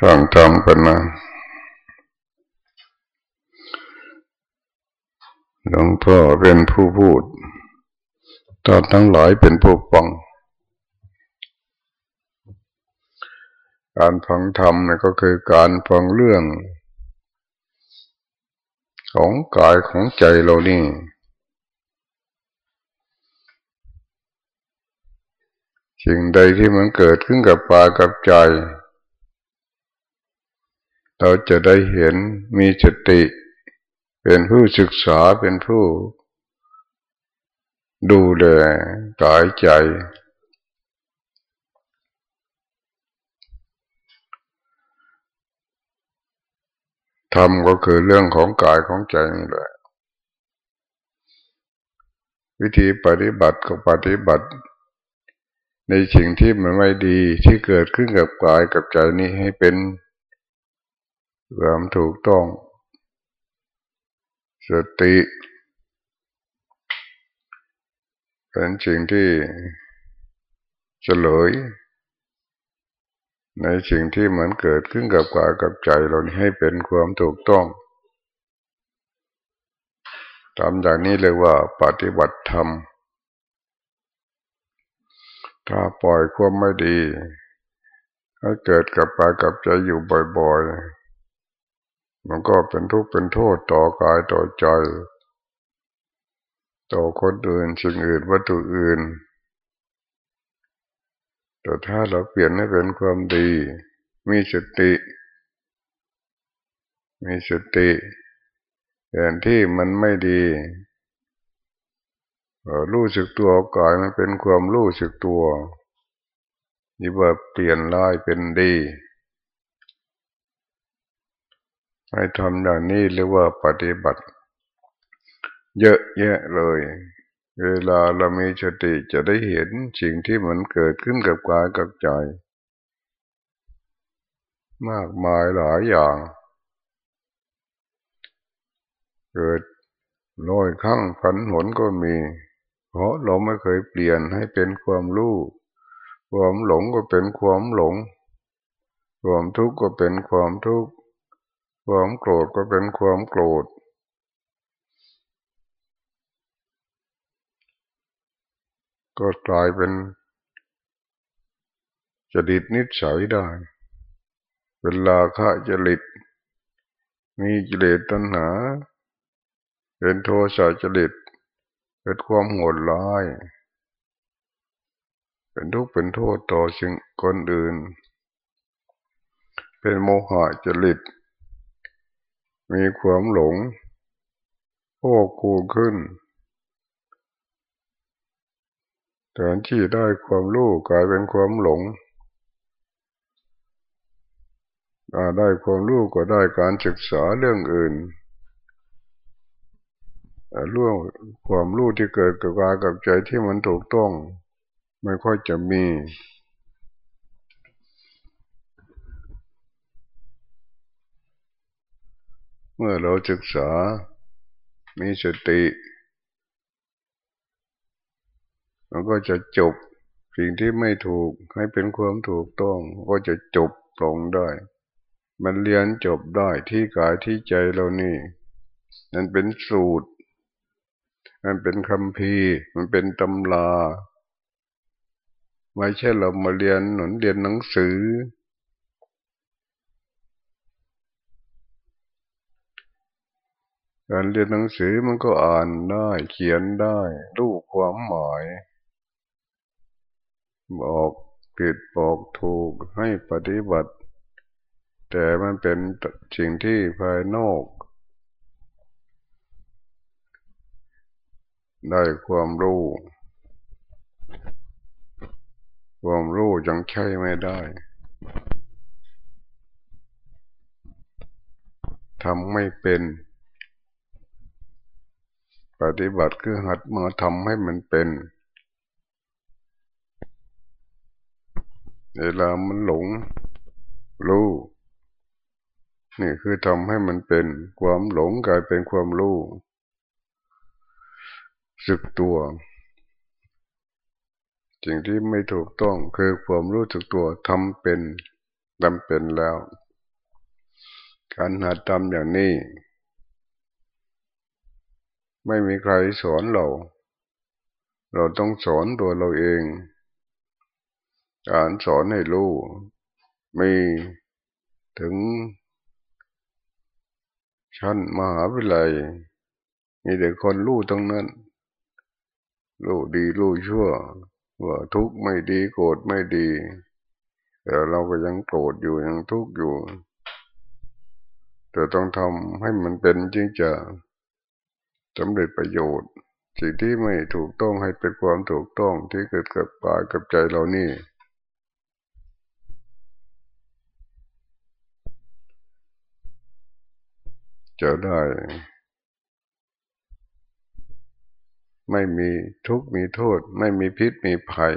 ฟังธรรมกันนะหลวงพ่อเป็นผู้พูดตอนทั้งหลายเป็นผู้ฟัง การฟังธรรมนี่ก็คือการฟังเรื่อง ของกายของใจเรานี่สิ่งใดที่มันเกิดขึ้นกับปากับใจ เราจะได้เห็นมีสติ เป็นผู้ศึกษาเป็นผู้ ดูแลกายใจ ธรรมก็คือเรื่องของกายของใจนี่แหละ วิธีปฏิบัติก็ปฏิบัติ ในสิ่งที่มันไม่ดีที่เกิดขึ้นกับกายกับใจนี้ให้เป็น ความถูกต้อง สติ เป็นสิ่งที่เฉลย ในสิ่งที่เหมือนเกิดขึ้นกับกายกับใจเราให้เป็นความถูกต้องทำอย่างนี้เลยว่าปฏิบัติธรรม ถ้าปล่อยความไม่ดี ให้เกิดกับกากับใจอยู่บ่อยๆ มันก็เป็นทุกข์เป็นโทษต่อกายต่อใจ ต่อคนอื่นสิ่งอื่นวัตถุอื่น แต่ถ้าเราเปลี่ยนให้เป็นความดี มีสติ มีสติแทนที่มันไม่ดีรู้สึกตัวกายมันเป็นความรู้สึกตัวนี่ว่าเปลี่ยนร้ายเป็นดี ให้ทำอย่างนี้เรียกว่าปฏิบัติ เยอะแยะเลย เวลาเรามีสติจะได้เห็นสิ่งที่มันเกิดขึ้นกับกายกับใจ มากมายหลายอย่าง เกิดร้อยครั้งพันหนก็มี เพราะเราไม่เคยเปลี่ยนให้เป็นความรู้ความหลงก็เป็นความหลง ความทุกข์ก็เป็นความทุกข์ ความโกรธก็เป็นความโกรธ ก็กลายเป็นจดิตนิสัยได้ เป็นลาคะจริต มีจิเลตัณหา เป็นโทสะจริตเกิดความโหดร้าย เป็นทุกข์เป็นโทษต่อสิ่งคนอื่น เป็นโมหะจริต มีความหลงโอ้กูขึ้นแทนที่ได้ความรู้กลายเป็นความหลงได้ความรู้ก็ได้การศึกษาเรื่องอื่นร่วงความรู้ที่เกิดกับกายกับใจที่มันถูกต้อง ไม่ค่อยจะมี เมื่อเราศึกษา มีสติมันก็จะจบสิ่งที่ไม่ถูกให้เป็นความถูกต้อง ก็จะจบลงได้ มันเรียนจบได้ที่กายที่ใจเรานี่ นั่นเป็นสูตร มันเป็นคำพีมันเป็นตำลาไม่ใช่เรามาเรียนหนุนเรียนหนังสือ การเรียนหนังสือมันก็อ่านได้ เขียนได้ รู้ความหมาย บอกผิดบอกถูกให้ปฏิบัติ แต่มันเป็นสิ่งที่ภายนอก ได้ความรู้ ความรู้ยังใช้ไม่ได้ทำไม่เป็น ปฏิบัติคือหัดมาทำให้มันเป็น เวลามันหลงรู้ นี่คือทำให้มันเป็นความหลงกลายเป็นความรู้สึกตัวสิ่งที่ไม่ถูกต้องคือความรู้สึกตัวทำเป็นจำเป็นแล้ว การหัดทำอย่างนี้ ไม่มีใครสอนเรา เราต้องสอนตัวเราเอง การสอนให้รู้ มีถึง ชั้นมหาวิทยาลัย มีแต่คนรู้ตรงนั้น รู้ดีรู้ชั่ว ว่าทุกข์ไม่ดีโกรธไม่ดี แต่เราก็ยังโกรธอยู่ยังทุกข์อยู่ แต่ต้องทำให้มันเป็นจริงจะ สำเร็จประโยชน์ สิ่งที่ไม่ถูกต้องให้เป็นความถูกต้องที่เกิดกับกายกับใจเรานี่ จะได้ ไม่มีทุกข์มีโทษ ไม่มีพิษมีภัย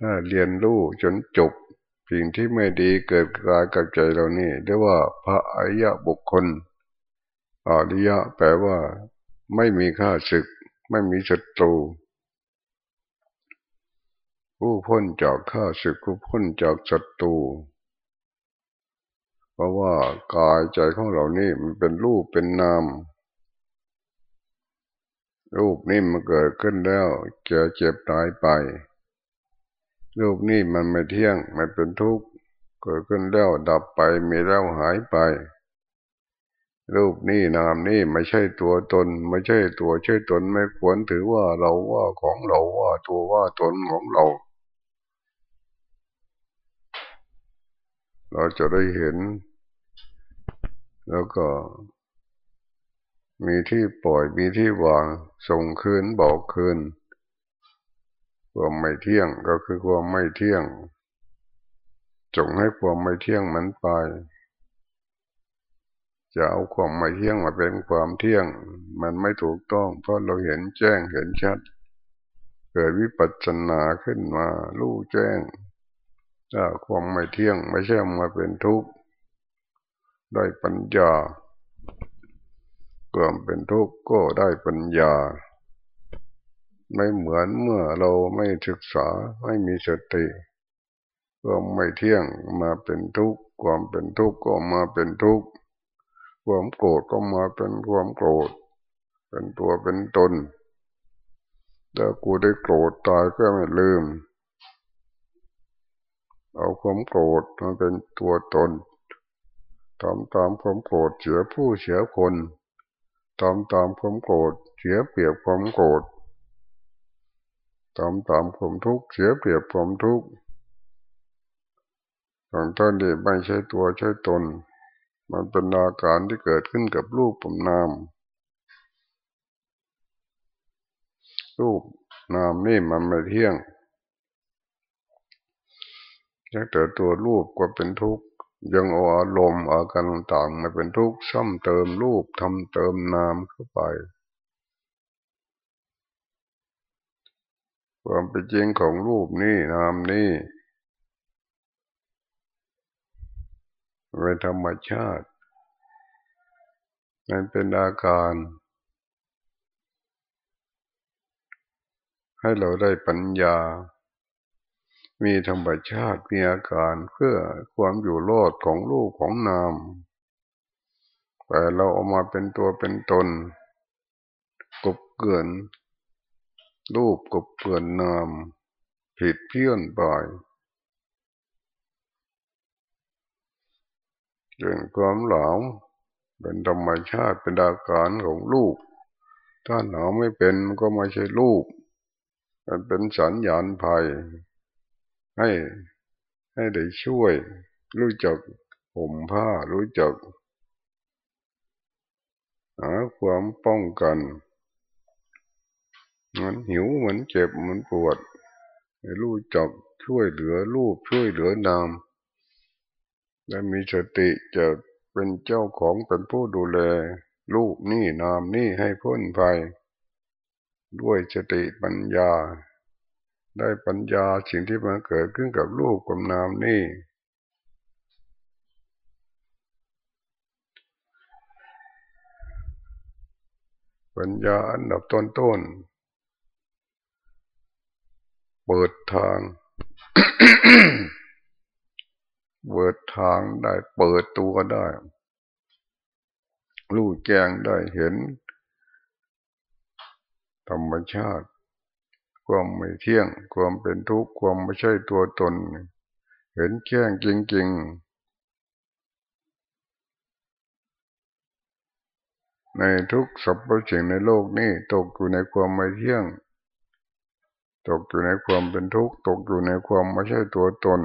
ถ้าเรียนรู้จนจบสิ่งที่ไม่ดีเกิดกายกับใจเรานี่เรียกว่าพระอริยบุคคล อริยะแปลว่า ไม่มีข้าศึก ไม่มีศัตรู ผู้พ้นจากข้าศึกผู้พ้นจากศัตรูเพราะว่ากายใจของเรานี่มันเป็นรูปเป็นนาม รูปนี่มันเกิดขึ้นแล้วเจอเจ็บตายไป รูปนี่มันไม่เที่ยง มันเป็นทุกข์ เกิดขึ้นแล้วดับไปมีแล้วหายไป รูปนี่นามนี่ไม่ใช่ตัวตน ไม่ใช่ตัวใช่ตนไม่ควรถือว่าเราว่าของเราว่าตัวว่าตนของเรา เราจะได้เห็น แล้วก็ มีที่ปล่อยมีที่วางส่งคืนบอกคืนความไม่เที่ยงก็คือความไม่เที่ยงจงให้ความไม่เที่ยงมันไป จะเอาความไม่เที่ยงมาเป็นความเที่ยง มันไม่ถูกต้อง เพราะเราเห็นแจ้งเห็นชัด เกิดวิปัสสนาขึ้นมาลู่แจ้งถ้าความไม่เที่ยงไม่ใช่มาเป็นทุกข์ได้ปัญญาความเป็นทุกข์ก็ได้ปัญญา ไม่เหมือนเมื่อเราไม่ศึกษาไม่มีสติความไม่เที่ยงมาเป็นทุกข์ความเป็นทุกข์ก็มาเป็นทุกข์ ความโกรธก็มาเป็นความโกรธ เป็นตัวเป็นตนถ้ากูได้โกรธตายก็ไม่ลืม เอาความโกรธมาเป็นตัวตนทำตามความโกรธเสียผู้เสียคนทำตามความโกรธเสียเปรียบความโกรธทำตามความทุกข์เสียเปรียบความทุกข์ตอนต้นนี้ไม่ใช่ตัวใช่ตน มันเป็นอาการที่เกิดขึ้นกับรูปผมนาม รูปนามนี่มันไม่เที่ยงแต่ตัวรูปก็เป็นทุกข์ยังเอาอารมณ์อาการต่างๆมาเป็นทุกข์ซ้ำเติมรูปทำเติมนามเข้าไปความเป็นจริงของรูปนี่นามนี่ เป็นธรรมชาติมันเป็นอาการ ให้เราได้ปัญญา มีธรรมชาติมีอาการเพื่อความอยู่รอดของลูกของนามแต่เราเอามาเป็นตัวเป็นตน กบเกินรูปกบเกินนาม ผิดเพี้ยนไป เรื่องความหลาวเป็นธรรมชาติเป็นอาการของลูก ถ้าหนาวไม่เป็นมันก็ไม่ใช่ลูกมันเป็นสัญญาณภัย ให้ให้ได้ช่วย รู้จักผมผ้ารู้จักหาความป้องกันมันหิวเหมือนเจ็บเหมือนปวดรู้จักช่วยเหลือรูปช่วยเหลือนาม และมีสติจะเป็นเจ้าของเป็นผู้ดูแลรูปนี่นามนี่ให้พ้นภัย ด้วยสติปัญญา ได้ปัญญาสิ่งที่มันเกิดขึ้นกับลูกกับนามนี่ปัญญาอันดับต้นต้นเปิดทาง เปิดทางได้เปิดตัวได้รู้แจ้งได้เห็น ธรรมชาติ ความไม่เที่ยง ความเป็นทุกข์ความไม่ใช่ตัวตน เห็นแจ้งจริงๆ ในทุกสรรพสิ่งในโลกนี้ตกอยู่ในความไม่เที่ยง ตกอยู่ในความเป็นทุกข์ตกอยู่ในความไม่ใช่ตัวตน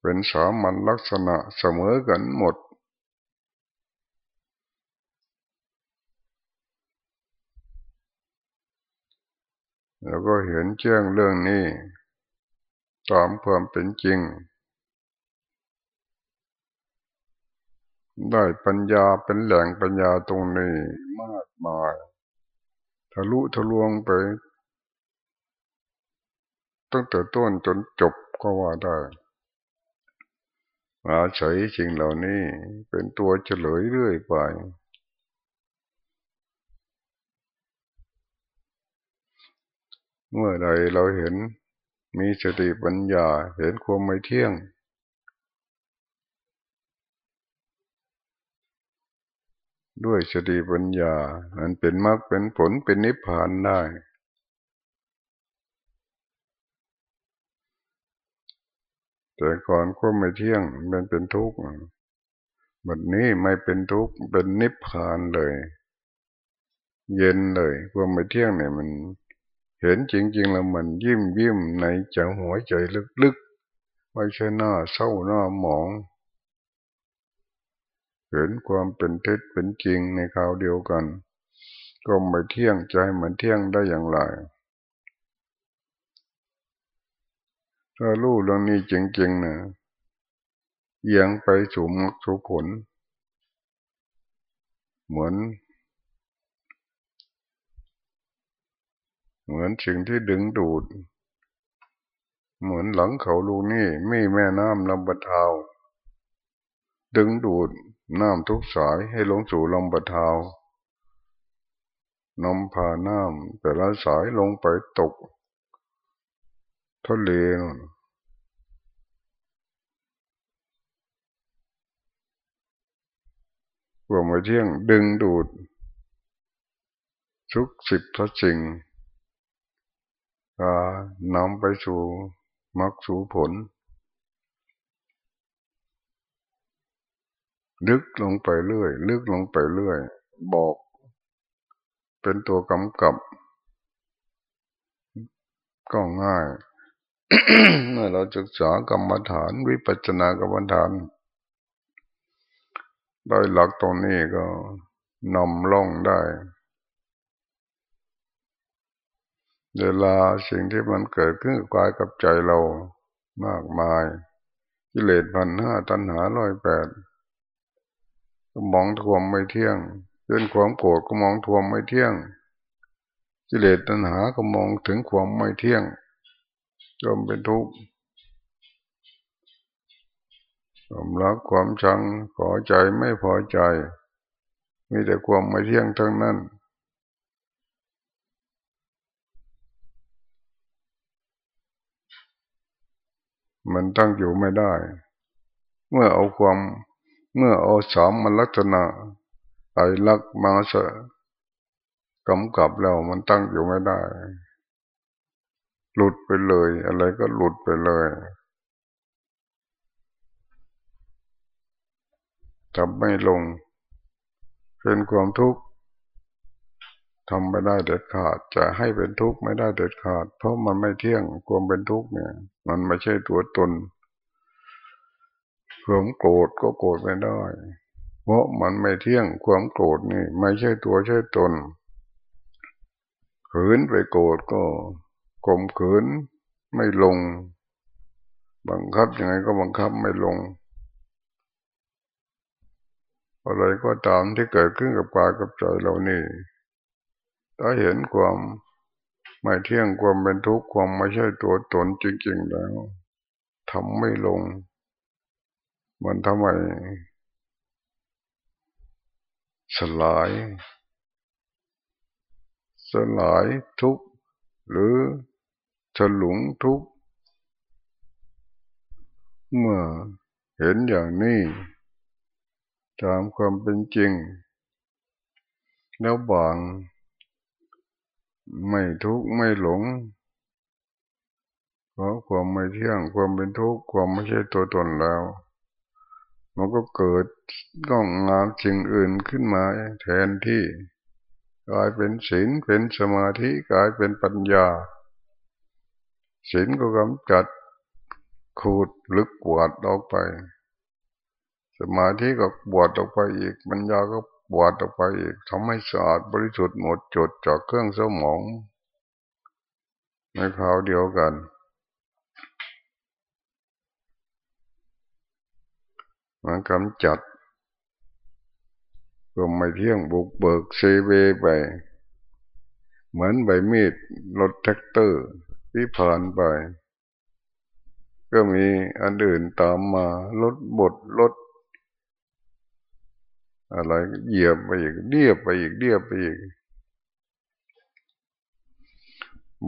เป็นสามัญลักษณะเสมอกันหมด แล้วก็เห็นแจ้งเรื่องนี้ตามความเป็นจริง ได้ปัญญาเป็นแหล่งปัญญาตรงนี้มากมาย ทะลุทะลวงไป ตั้งแต่ต้นจนจบก็ว่าได้ อาศัยสิ่งเหล่านี้เป็นตัวเฉลยเรื่อยไป เมื่อใดเราเห็นมีสติปัญญาเห็นความไม่เที่ยง ด้วยสติปัญญามันเป็นมรรคเป็นผลเป็นนิพพานได้ แต่ก่อนก็ไม่เที่ยงมันเป็นทุกข์แบบนี้ไม่เป็นทุกข์เป็นนิพพานเลย เย็นเลยความไม่เที่ยงเนี่ยมัน เห็นจริงๆแล้วมันยิ้มยิ้มในใจหัวใจลึกๆไม่ใช่หน้าเศร้าหน้าหมอง เห็นความเป็นเท็จเป็นจริงในคราวเดียวกัน ก็ไม่เที่ยงใจมันเที่ยงได้อย่างไร ถ้ารู้เรื่องนี้จริงๆนะเอียงไปสู่มรรคสุผล เหมือน เหมือนสิ่งที่ดึงดูด เหมือนหลังเขาลูกนี่ไม่แม่น้ำลำบะเทาดึงดูดน้ำทุกสายให้ลงสู่ลำบะเทานำพาน้ำแต่ละสายลงไปตก ทะเลนู่นความไม่เที่ยงดึงดูด ทุกสิบทุกสิ่งนำไปสู่มรรคสู่ผล ลึกลงไปเรื่อย ลึกลงไปเรื่อย บอก เป็นตัวกำกับ ก็ง่าย เมื่อเราศึกษากรรมฐานวิปัสสนากรรมฐานได้หลักตรงนี้ก็นำล่องได้ เวลาสิ่งที่มันเกิดขึ้นกายกับใจเรามากมาย กิเลสพันห้าตัณหาร้อยแปดมองทวมไม่เที่ยงเป็นความโกรธก็มองทวมไม่เที่ยง กิเลสตัณหาก็มองถึงความไม่เที่ยง จมเป็นทุกข์ความรักความชังพอใจไม่พอใจ มีแต่ความไม่เที่ยงทั้งนั้นมันตั้งอยู่ไม่ได้ เมื่อเอาความ เมื่อเอาสามมันลักษณะไอ้ลักมาสะกำกับแล้วมันตั้งอยู่ไม่ได้ หลุดไปเลย อะไรก็หลุดไปเลยทำไม่ลง เป็นความทุกข์ทำไม่ได้เด็ดขาด จะให้เป็นทุกข์ไม่ได้เด็ดขาด เพราะมันไม่เที่ยงความเป็นทุกข์เนี่ย มันไม่ใช่ตัวตนความโกรธก็โกรธไม่ได้ เพราะมันไม่เที่ยงความโกรธนี่ ไม่ใช่ตัวใช่ตนขืนไปโกรธก็ กลมขืนไม่ลง บังคับยังไงก็บังคับไม่ลง อะไรก็ตามที่เกิดขึ้นกับกายกับใจเรานี่ถ้าเห็นความไม่เที่ยงความเป็นทุกข์ความไม่ใช่ตัวตนจริง ๆ แล้วทำไม่ลง มันทำไมสลาย สลายทุก หรือฉลุงทุกข์เมื่อเห็นอย่างนี้ตามความเป็นจริง แล้วบาง ไม่ทุกข์ไม่หลงเพราะความไม่เที่ยงความเป็นทุกข์ความไม่ใช่ตัวตนแล้ว มันก็เกิดก้องงามสิ่งอื่นขึ้นมาแทนที่ กลายเป็นศีลเป็นสมาธิกลายเป็นปัญญาศีลก็กำจัดขูดลึกกวาดออกไป สมาธิก็บวดออกไปอีกปัญญาก็บวดออกไปอีกทำให้สะอาดบริสุทธิ์หมดจดจากเครื่องเศร้าหมอง ในคราวเดียวกันมันกำจัด ก็ไม่เที่ยงบุกเบิกเซเวไป เหมือนใบมีดรถแท็กเตอร์ที่ผ่านไป ก็มีอันอื่นตามมารถบดรถอะไรเหยียบไปอีกเดียบไปอีกเดียบไปอีก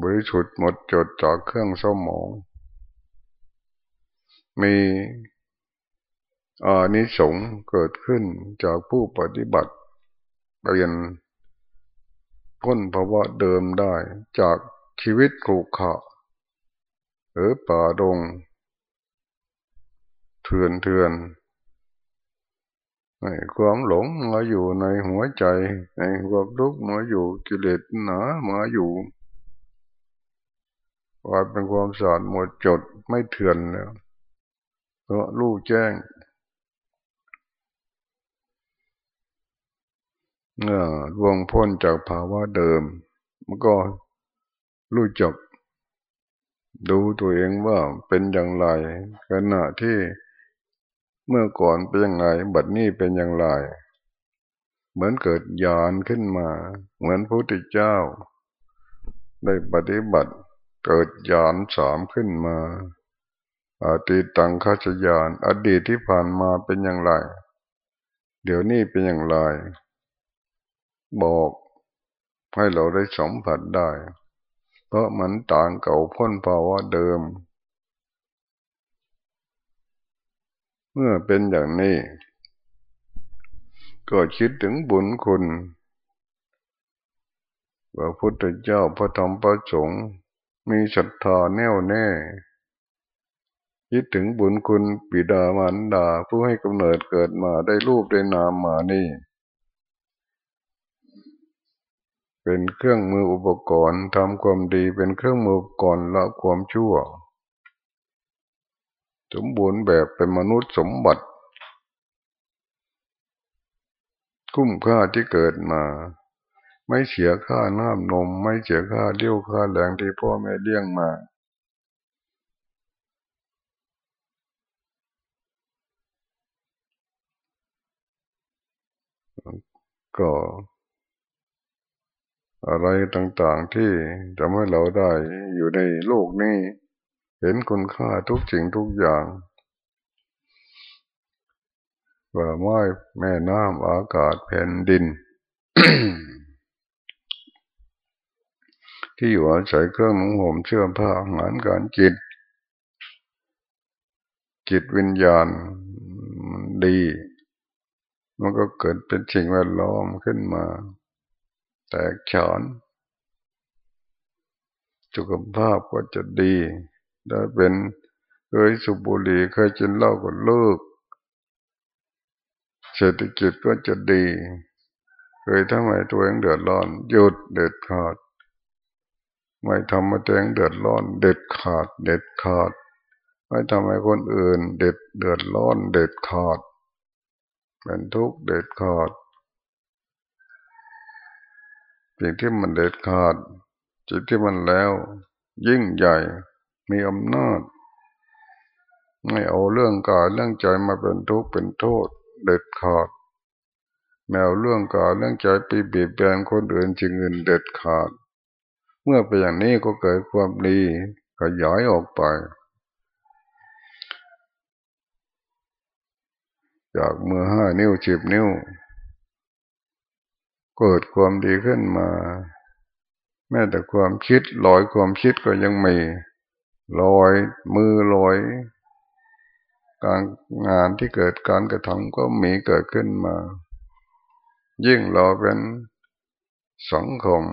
บริสุทธิ์หมดจดจากเครื่องสมอง มี อานิสงส์เกิดขึ้นจากผู้ปฏิบัติเปลี่ยนพ้นภาวะเดิมได้จากชีวิตขรุขะหรือป่าดงเถื่อนเถื่อนในความหลงมาอยู่ในหัวใจ ในความทุกข์มาอยู่กิเลสหนามาอยู่กลายเป็นความสะอาดหมดจดไม่เถื่อนแล้วเพราะรู้แจ้ง เมื่อวงพ้นจากภาวะเดิม มันก็รู้จักดูตัวเองว่าเป็นอย่างไรขณะที่เมื่อก่อนเป็นอย่างไรบัดนี้เป็นอย่างไร เหมือนเกิดญาณขึ้นมา เหมือนพระพุทธเจ้า ได้ปฏิบัติเกิดญาณสามขึ้นมาอาติตังคัจญาณอดีตที่ผ่านมาเป็นอย่างไร เดี๋ยวนี้เป็นอย่างไร บอก ให้เราได้สัมผัสได้ เพราะมันต่างเก่าพ้นภาวะเดิม เมื่อเป็นอย่างนี้ ก็คิดถึงบุญคุณพระพุทธเจ้าพระธรรมพระสงฆ์มีศรัทธาแน่วแน่คิดถึงบุญคุณปิดามารดาผู้ให้กำเนิดเกิดมาได้รูปได้นามมานี่ เป็นเครื่องมืออุปกรณ์ทำความดีเป็นเครื่องมืออุปกรณ์ละความชั่ว สมบูรณ์แบบเป็นมนุษย์สมบัติ คุ้มค่าที่เกิดมา ไม่เสียค่าน้ำนม ไม่เสียค่าเลี้ยวค่าแรงที่พ่อแม่เลี้ยงมาก็ อะไรต่างๆที่ทำให้เราได้อยู่ในโลกนี้ เห็นคุณค่าทุกสิ่งทุกอย่างว่าไม้แม่น้ำอากาศแผ่นดิน ที่อยู่อาศัยเครื่องนุ่งห่มเชื่อผ้าอาหารการจิต จิตวิญญาณดี มันก็เกิดเป็นสิ่งแวดล้อมขึ้นมา แตกฉานสุขภาพก็จะดีได้เป็นเคยสุบุรีเคยจินเหล้าก็เลิกเศรษฐกิจก็จะดี เคยทำให้ตัวเองเดือดร้อน หยุดเด็ดขาด ไม่ทำมาตัวเองเดือดร้อน เด็ดขาด เด็ดขาด ไม่ทำให้คนอื่น เด็ดเดือดร้อน เด็ดขาด เป็นทุกข์เด็ดขาด สิ่งที่มันเด็ดขาดสิ่งที่มันแล้ว ยิ่งใหญ่มีอำนาจ ไม่เอาเรื่องกายเรื่องใจมาเป็นทุกข์เป็นโทษ เด็ดขาดแมวเรื่องกายเรื่องใจไปเบียดเบียนคนอื่นจริงอื่นเด็ดขาด เมื่อเป็นอย่างนี้ก็เกิดความดีขยายออกไปจากมือห้านิ้วจิบนิ้ว เกิดความดีขึ้นมา แม้แต่ความคิดลอยความคิดก็ยังมีลอยมือลอยการงานที่เกิดการกระทำก็มีเกิดขึ้นมา ยิ่งเราเป็นสังคม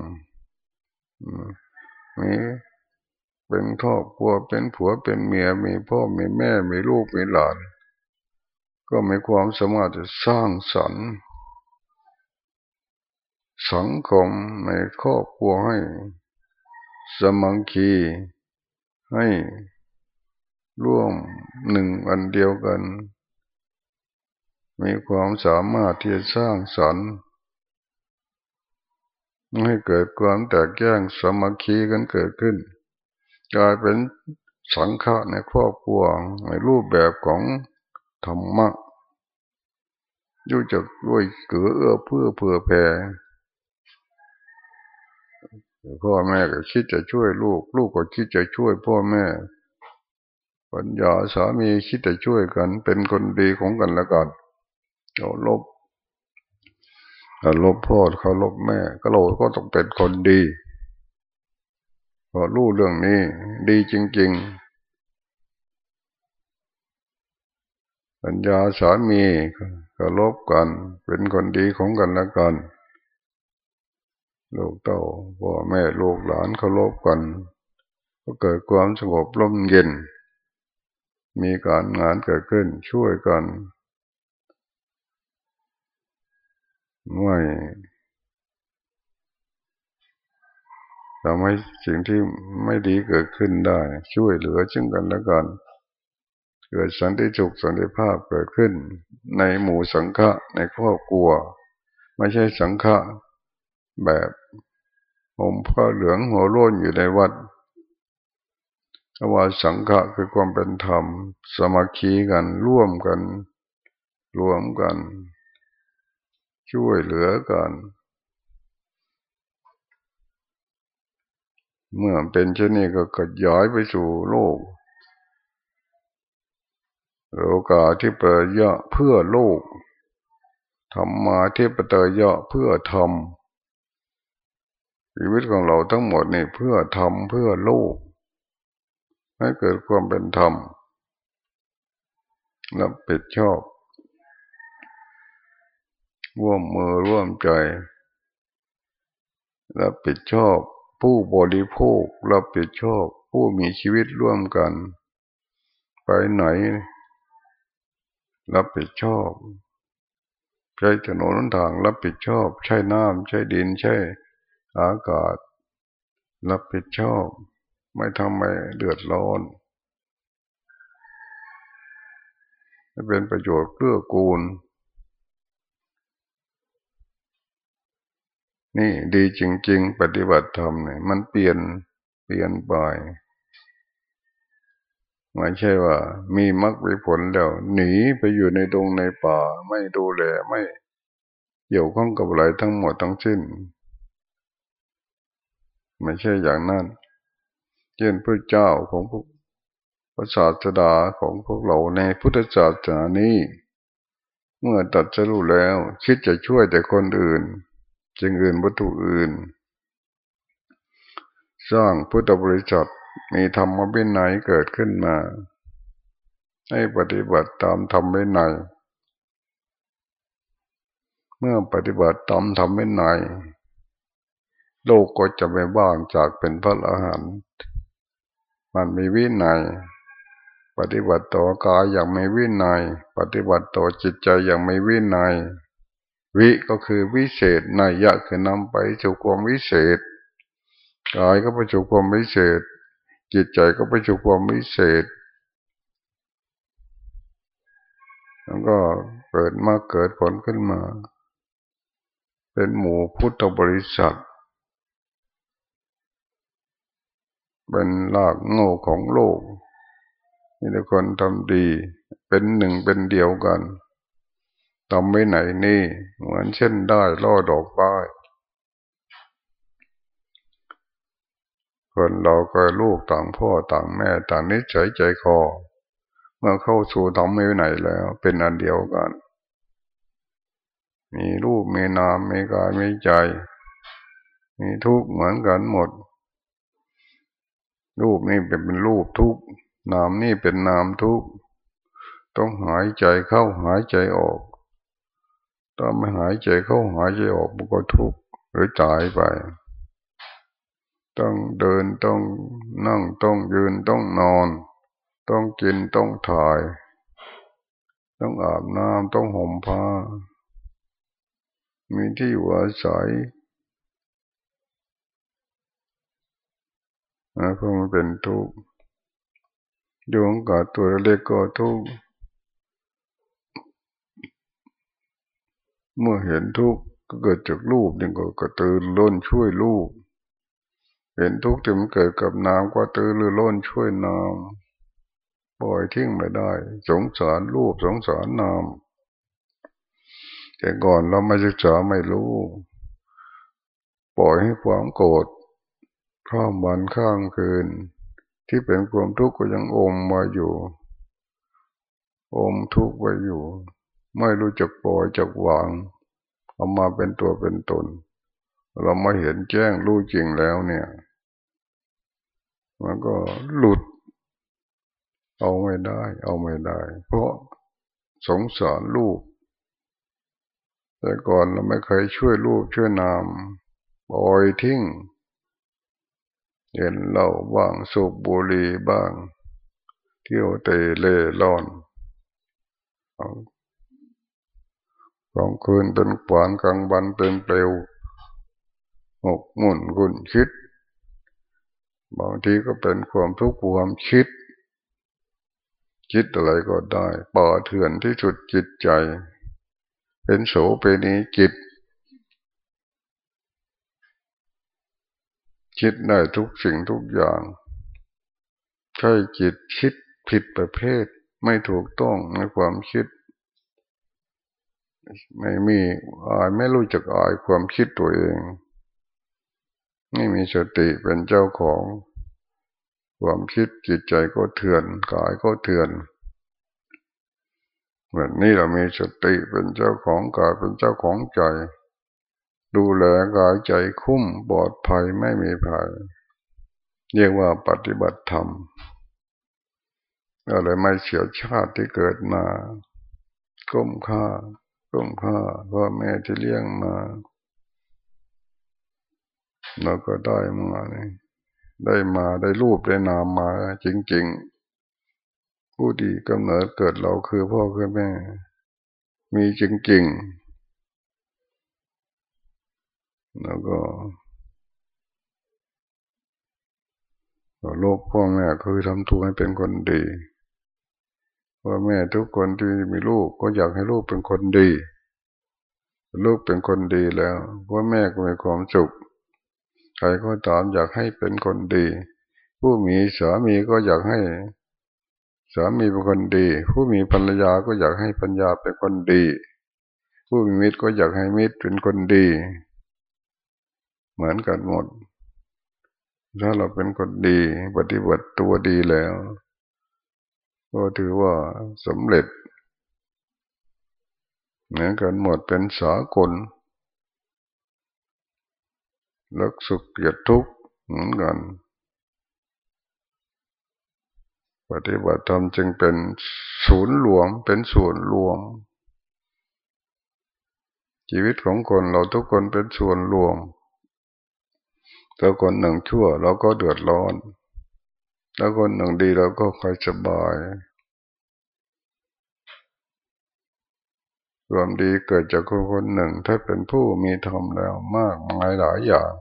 มีเป็นครอบครัวเป็นผัวเป็นเมียมีพ่อมีแม่มีลูกมีหลาน ก็มีความสามารถจะสร้างสรรค์ สังคมในครอบครัวให้ สมังคีให้ร่วมหนึ่งอันเดียวกัน มีความสามารถที่จะสร้างสรรค์ให้เกิดความแตกแยกสมัคคีกันเกิดขึ้น กลายเป็นสังฆะในครอบครัวในรูปแบบของธรรมะยู่จักด้วยเกือเอื้อเพื่อเผื่อแผ่ พ่อแม่ก็คิดจะช่วยลูก ลูกก็คิดจะช่วยพ่อแม่ปัญญาสามีคิดจะช่วยกัน เป็นคนดีของกันแล้วกันเราลบเราลบพ่อเขาลบแม่ก็เราก็ต้องเป็นคนดีพอรู้เรื่องนี้ดีจริง ๆ ปัญญาสามีก็ลบกัน เป็นคนดีของกันแล้วกัน ลูกเต้าพ่อแม่ลูกหลานเขาลบกันก็เกิดความสงบร่มเย็น มีการงานเกิดขึ้นช่วยกันไม่ทำให้สิ่งที่ไม่ดีเกิดขึ้นได้ ช่วยเหลือจึงกันแล้วกัน เกิดสันติสุขสันติภาพเกิดขึ้น ในหมู่สังฆะในครอบครัว ไม่ใช่สังฆะ แบบผมผ้าเหลืองหัวโล้นอยู่ในวัดเว่าสังฆะคือความเป็นธรรม สมัคคีกันร่วมกัน รวมกัน ช่วยเหลือกัน เมื่อเป็นเช่นนี้ก็กระยายไปสู่โลกโลกาที่เปิดเยอะเพื่อโลกธรรมาที่ปเตยเยอะเพื่อทำ ชีวิตของเราทั้งหมดนี่เพื่อทำเพื่อโลกให้เกิดความเป็นธรรมรับผิดชอบ ร่วมมือร่วมใจรับผิดชอบผู้บริโภค รับผิดชอบผู้มีชีวิตร่วมกัน ไปไหน รับผิดชอบ ใช้ถนนทาง รับผิดชอบ ใช้น้ำใช้ดินใช้ อากาศ รับผิดชอบ ไม่ทำให้เดือดร้อนเป็นประโยชน์เพื่อกูล นี่ดีจริง ๆ ปฏิบัติธรรมเนี่ยมันเปลี่ยนเปลี่ยนไปไม่ใช่ว่า มีมรรคผลแล้ว หนีไปอยู่ในดงในป่า ไม่ดูแลไม่เกี่ยวข้องกับอะไรทั้งหมดทั้งสิ้น ไม่ใช่อย่างนั้นเช่นพระเจ้าของพวกพระศาสดาของพวกเราในพุทธศาสนานี้ เมื่อตัดสรู้แล้ว คิดจะช่วยแต่คนอื่น จึงอื่นวัตถุอื่น สร้างพุทธบริษัทมีธรรมวินัยเกิดขึ้นมา ให้ปฏิบัติตามธรรมวินัยเมื่อปฏิบัติตามธรรมวินัย โลกก็จะไม่บ้างจากเป็นพระอรหันต์มันมีวินัย ปฏิบัติต่อกายอย่างไม่วินัย ปฏิบัติต่อจิตใจอย่างไม่วินัย วิก็คือวิเศษนัยยะคือนำไปสู่ความวิเศษกายก็ไปสู่ความวิเศษ จิตใจก็ไปสู่ความวิเศษแล้วก็เกิดมาเกิดผลขึ้นมา เป็นหมู่พุทธบริษัท เป็นลากโง่ของโลกมีแต่คนทำดี เป็นหนึ่งเป็นเดียวกันทำไว้ไหนนี่ เหมือนเช่นได้ล่อดอกไม้คนเราก็ลูกต่างพ่อต่างแม่ต่างนิสัยใจคอ เมื่อเข้าสู่ทำไม่ไหนแล้ว เป็นอันเดียวกัน มีรูปมีนามมีกายมีใจ มีทุกข์เหมือนกันหมด รูปนี่เป็นเป็นรูปทุกนามนี่เป็นนามทุกต้องหายใจเข้าหายใจออกถ้าไม่หายใจเข้าหายใจออกมันก็ทุกข์หรือตายไป ต้องเดินต้องนั่งต้องยืนต้องนอน ต้องกินต้องถ่าย ต้องอาบน้ำต้องห่มผ้ามีที่อยู่อาศัย นะก็มันเป็นทุกข์ดวงกับตัวเล็กก็ทุกข์เมื่อเห็นทุกข์ก็เกิดจากรูปนี่ก็กระตือร้นช่วยรูปเห็นทุกข์ที่มันเกิดกับน้ำก็ตือรือร้นช่วยน้ำปล่อยทิ้งไม่ได้ สงสารรูปสงสารน้ำแต่ก่อนเราไม่ศึกษาไม่รู้ ปล่อยให้ความโกรธ ข้ามวันข้ามคืน ที่เป็นความทุกข์ก็ยังอมมาอยู่ อมทุกข์ไว้อยู่ ไม่รู้จักปล่อยจักวาง เอามาเป็นตัวเป็นตน เรามาเห็นแจ้งรู้จริงแล้วเนี่ย มันก็หลุด เอาไม่ได้ เอาไม่ได้ เพราะสงสารลูก แต่ก่อนเราไม่เคยช่วยลูกช่วยนามปล่อยทิ้ง เห็นเราบ้างสูบบุหรี่บ้าง เที่ยวเตะเล่ร่อนกลางคืนเป็นขวานกลางวันเป็นเปลวหกหมุนกุนคิด บางทีก็เป็นความทุกข์ความคิด คิดอะไรก็ได้ป่าเถื่อนที่สุดจิตใจ เป็นโสเปนีจิต คิดได้ทุกสิ่งทุกอย่างใช่จิตคิดผิดประเภทไม่ถูกต้องในความคิด ไม่มีอายไม่รู้จักอายความคิดตัวเอง ไม่มีสติเป็นเจ้าของ ความคิดจิตใจก็เถื่อนกายก็เถื่อนเหมือนนี้เรามีสติเป็นเจ้าของกายเป็นเจ้าของใจ ดูแลกายใจคุ้มปลอดภัยไม่มีภัย เรียกว่าปฏิบัติธรรมอะไรไม่เสียชาติที่เกิดมาก้มค่าก้มค่าพ่อแม่ที่เลี้ยงมาเราก็ได้มาเนี่ยได้มาได้รูปได้นามมา จริง ๆ ผู้ดีกำเนิดเกิดเราคือพ่อคือแม่ มีจริง ๆ แล้วก็โลกพ่อแม่คือทำตัวให้เป็นคนดีพ่อแม่ทุกคนที่มีลูกก็อยากให้ลูกเป็นคนดี ลูกเป็นคนดีแล้วพ่อแม่ก็มีความสุขใครก็ตามอยากให้เป็นคนดี ผู้มีสามีก็อยากให้สามีเป็นคนดี ผู้มีภรรยาก็อยากให้ภรรยาเป็นคนดี ผู้มีมิตรก็อยากให้มิตรเป็นคนดี เหมือนกันหมด ถ้าเราเป็นคนดี ปฏิบัติตัวดีแล้ว ก็ถือว่าสำเร็จ เหมือนกันหมดเป็นสากลลักสุขเกียรติทุกข์เหมือนกันปฏิบัติธรรมจึงเป็นศูนย์รวมเป็นส่วนรวม ชีวิตของคนเราทุกคนเป็นส่วนรวม ถ้าคนหนึ่งชั่วเราก็เดือดร้อน ถ้าคนหนึ่งดีเราก็ค่อยสบายความดีเกิดจากคนคนหนึ่ง ถ้าเป็นผู้มีธรรมแล้วมากมายหลายอย่าง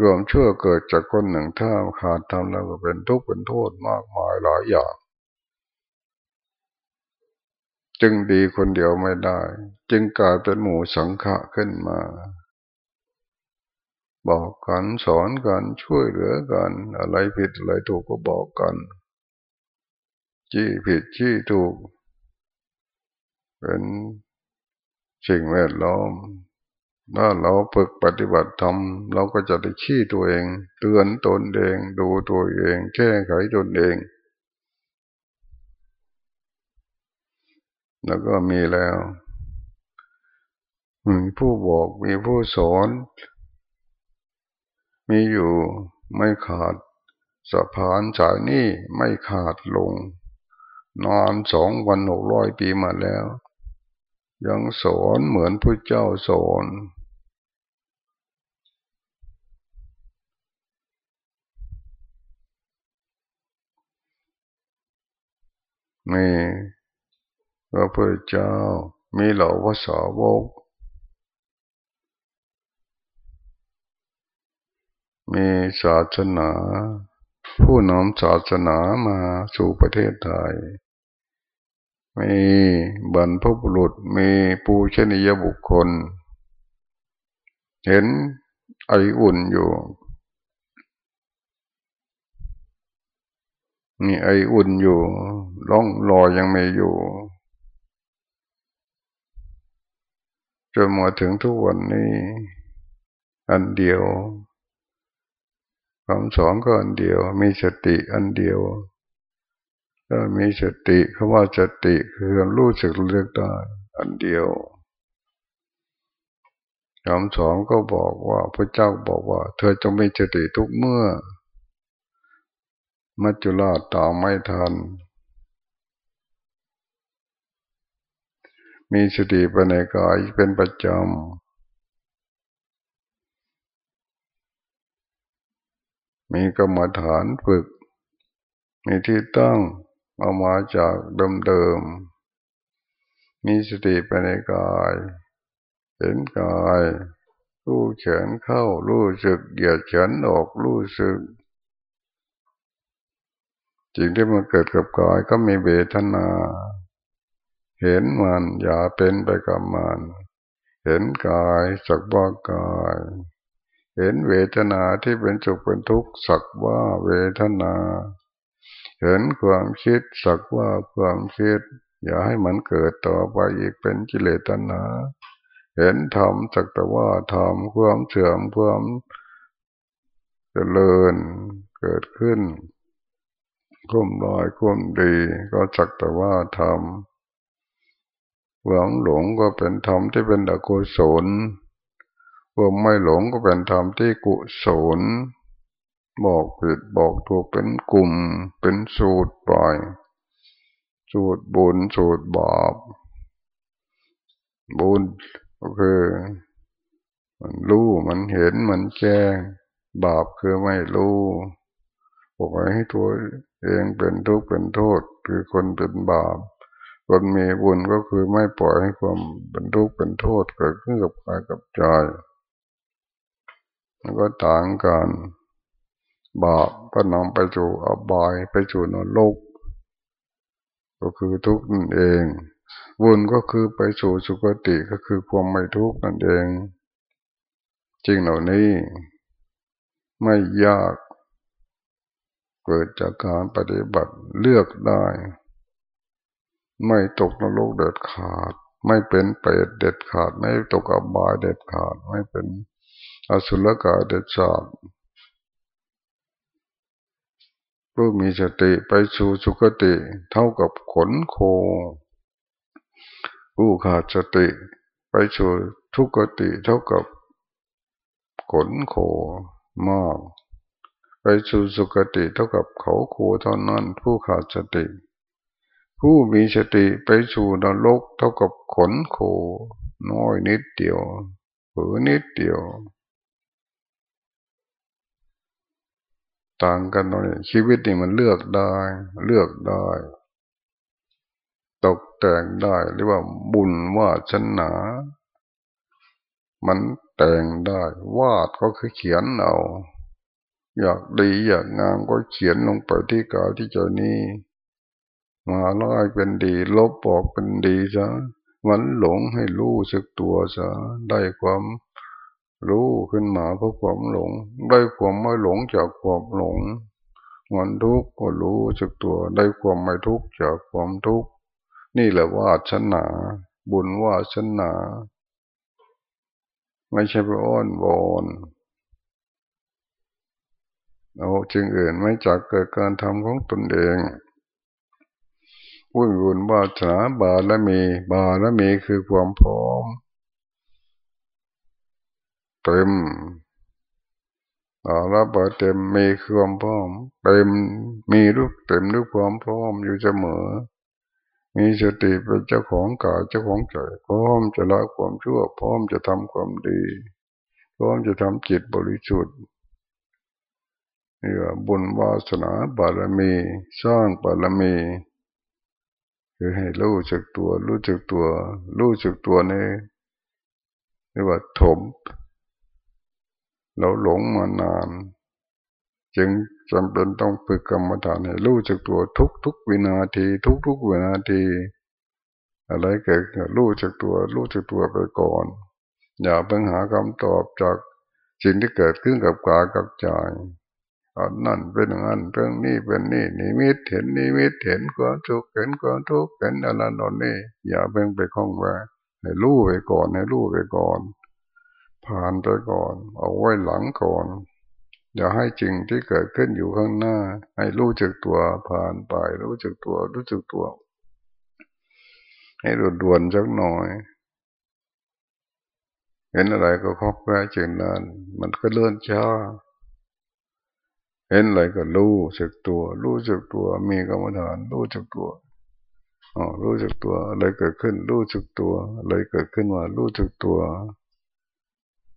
รวมชั่วเกิดจากคนหนึ่งถ้าขาดธรรมแล้วก็เป็นทุกข์เป็นโทษมากมายหลายอย่าง จึงดีคนเดียวไม่ได้ จึงกลายเป็นหมู่สังฆะขึ้นมา บอกกันสอนกันช่วยเหลือกัน อะไรผิดอะไรถูกก็บอกกันชี้ผิดชี้ถูก เป็นสิ่งแวดล้อมถ้าเราฝึกปฏิบัติธรรมเราก็จะได้ชี้ตัวเอง เตือนตนเอง ดูตัวเองแก้ไขตนเอง แล้วก็มีแล้วมีผู้บอกมีผู้สอน มีอยู่ไม่ขาดสะพานสายนี้ไม่ขาดลง นอนสองวันหกร้อยปีมาแล้ว ยังสอนเหมือนพระเจ้าสอนมีพระพุทธเจ้ามีเหล่าภาษาวก มีศาสนา ผู้นำศาสนามาสู่ประเทศไทย มีบรรพบุรุษมีปูชนียบุคคล เห็นไออุ่นอยู่ มีไออุ่นอยู่ล่องลอยยังไม่อยู่จนมาถึงทุกวันนี้ อันเดียว คำสอนก็อันเดียว มีสติอันเดียวถ้ามีสติคำว่าสติคือรู้สึกเลือกได้อันเดียวคำสอนก็บอกว่าพระเจ้าบอกว่า เธอจงมีสติทุกเมื่อ มัจจุราชตามไม่ทัน มีสติไปในกายเป็นประจำ มีกรรมฐานฝึก มีที่ตั้งเอามาจากเดิมๆ มีสติไปในกาย เห็นกายรู้เฉินเข้า รู้สึก เหยียดเฉินออก รู้สึกสิ่งที่มันเกิดกับกายก็มีเวทนา เห็นมันอย่าเป็นไปกับมัน เห็นกายสักว่ากาย เห็นเวทนาที่เป็นสุขเป็นทุกข์สักว่าเวทนา เห็นความคิดสักว่าความคิด อย่าให้มันเกิดต่อไปอีกเป็นกิเลสตัณหา เห็นธรรมสักแต่ว่าธรรมความเสื่อมความเจริญเกิดขึ้นก้มลอยก้มดีก็จักแต่ว่าทำหวังหลงก็เป็นธรรมที่เป็นอกุศล ความไม่หลงก็เป็นธรรมที่กุศลบอกผิดบอกถูกเป็นกลุ่ม เป็นสูตรปล่อย สูตรบุญสูตรบาปบุญก็คือ มันรู้มันเห็นมันแจ้งบาปคือไม่รู้ปล่อยให้ตัวเองเป็นทุกข์เป็นโทษ คือคนเป็นบาปคนมีบุญก็คือไม่ปล่อยให้ความเป็นทุกข์เป็นโทษเกิดขึ้นกับกายกับใจ มันก็ต่างกันบาปก็นำไปสู่อบายไปสู่นรกก็คือทุกข์นั่นเองบุญก็คือไปสู่สุคติก็คือความไม่ทุกข์นั่นเอง จริงเหล่านี้ ไม่ยากเกิดจากการปฏิบัติเลือกได้ ไม่ตกนรกเด็ดขาด ไม่เป็นเปรตเด็ดขาด ไม่ตกอบายเด็ดขาด ไม่เป็น อสุรกาเด็ดขาดผู้มีสติไปสู่สุคติเท่ากับขนโค ผู้ขาดสติไปสู่ทุกติเท่ากับขนโคมากไปสู่สุคติเท่ากับเขาโคเท่านั้นผู้ขาดสติ ผู้มีสติไปสู่นรกเท่ากับขนโค น้อยนิดเดียวเผือนิดเดียว ต่างกันตรงนี้ชีวิตนี่มันเลือกได้ เลือกได้ ตกแต่งได้หรือว่าบุญว่าสนามันแต่งได้ วาดก็คือเขียนเอา อยากดีอยากงามก็เขียนลงไปที่กายที่ใจนี้มาล้อยเป็นดี ลบออกเป็นดีซะมันหลงให้รู้สึกตัวซะได้ความ รู้ขึ้นมาเพราะความหลง ได้ความไม่หลงจากความหลงมันทุกข์ก็รู้สึกตัว ได้ความไม่ทุกข์จากความทุกข์นี่แหละว่าชนะบุญว่าชนะไม่ใช่ไปอ้อนวอนเอาจึงอื่นไม่จากเกิดการทำของตนเองวุ่นวุ่นบาชนาบาและมี บาและมีคือความพร้อม เต็มต่อรับเปิดเต็มมีความพร้อมเต็มมีรูปเต็มด้วยความพร้อมอยู่เสมอ มีสติเป็นเจ้าของกายเจ้าของใจพร้อมจะละความชั่วพร้อมจะทำความดีพร้อมจะทำจิตบริสุทธิ์นี่ว่าบุญวาสนาบารมีสร้างบารมีคือให้รู้จักตัว รู้จักตัว รู้จักตัวนี่เรียกว่าถม เราหลงมานาน จึงจำเป็นต้องฝึกกรรมฐานให้รู้จักตัวทุกทุกวินาที ทุกทุกวินาที อะไรเกิดรู้จักตัวรู้จักตัวไปก่อน อย่าเพิ่งหาคำตอบจากสิ่งที่เกิดขึ้นกับกายกับใจอันนั่นเป็นอันเรื่องนี้เป็นนี่นิมิตเห็นนิมิตเห็นความทุกข์เห็นความทุกข์เห็นอะไรนอนนี่อย่าเพิ่งไปคล้องแวะให้รู้ไปก่อนให้รู้ไปก่อน ผ่านไปก่อน เอาไว้หลังก่อนอย่าให้จริงที่เกิดขึ้นอยู่ข้างหน้า ให้รู้จักตัวผ่านไป รู้จักตัว รู้จักตัว ให้ด่วนๆสักหน่อย เห็นอะไรก็ครอบแวะจึงนั้น มันก็เลื่อนช้าเห็นอะไรก็รู้สึกตัว รู้สึกตัว มีกรรมฐาน รู้สึกตัวอ๋อรู้สึกตัวอะไรเกิดขึ้น รู้สึกตัวอะไรเกิดขึ้นว่ารู้สึกตัว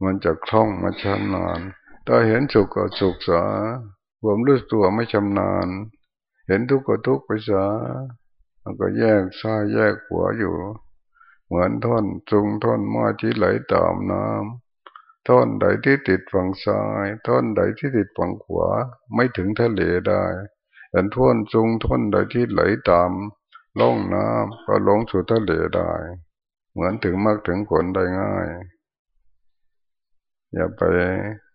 มันจะคล่องมาชำนาญถ้าเห็นสุขก็สุขสาผมรู้ตัวไม่ชำนาญ เห็นทุกข์ก็ทุกข์ไปซะมันก็แยกซ้ายแยกขวาอยู่ เหมือนท่อนจุงท่อนไม้ที่ไหลตามน้ำท่อนใดที่ติดฝั่งซ้าย ท่อนใดที่ติดฝั่งขวา ไม่ถึงทะเลได้แต่ท่อนจุงท่อนใดที่ไหลตามล่องน้ำก็ลงสู่ทะเลได้ เหมือนถึงมากถึงผลได้ง่าย อย่าไป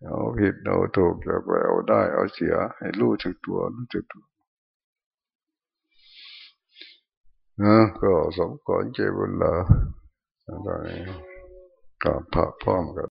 เอาผิดเอาถูกอย่าไปเอาได้เอาเสีย ให้รู้จักตัวรู้จักตัวนะก็สมควรเจบุญละตอนนี้ก็พระพร้อมกัน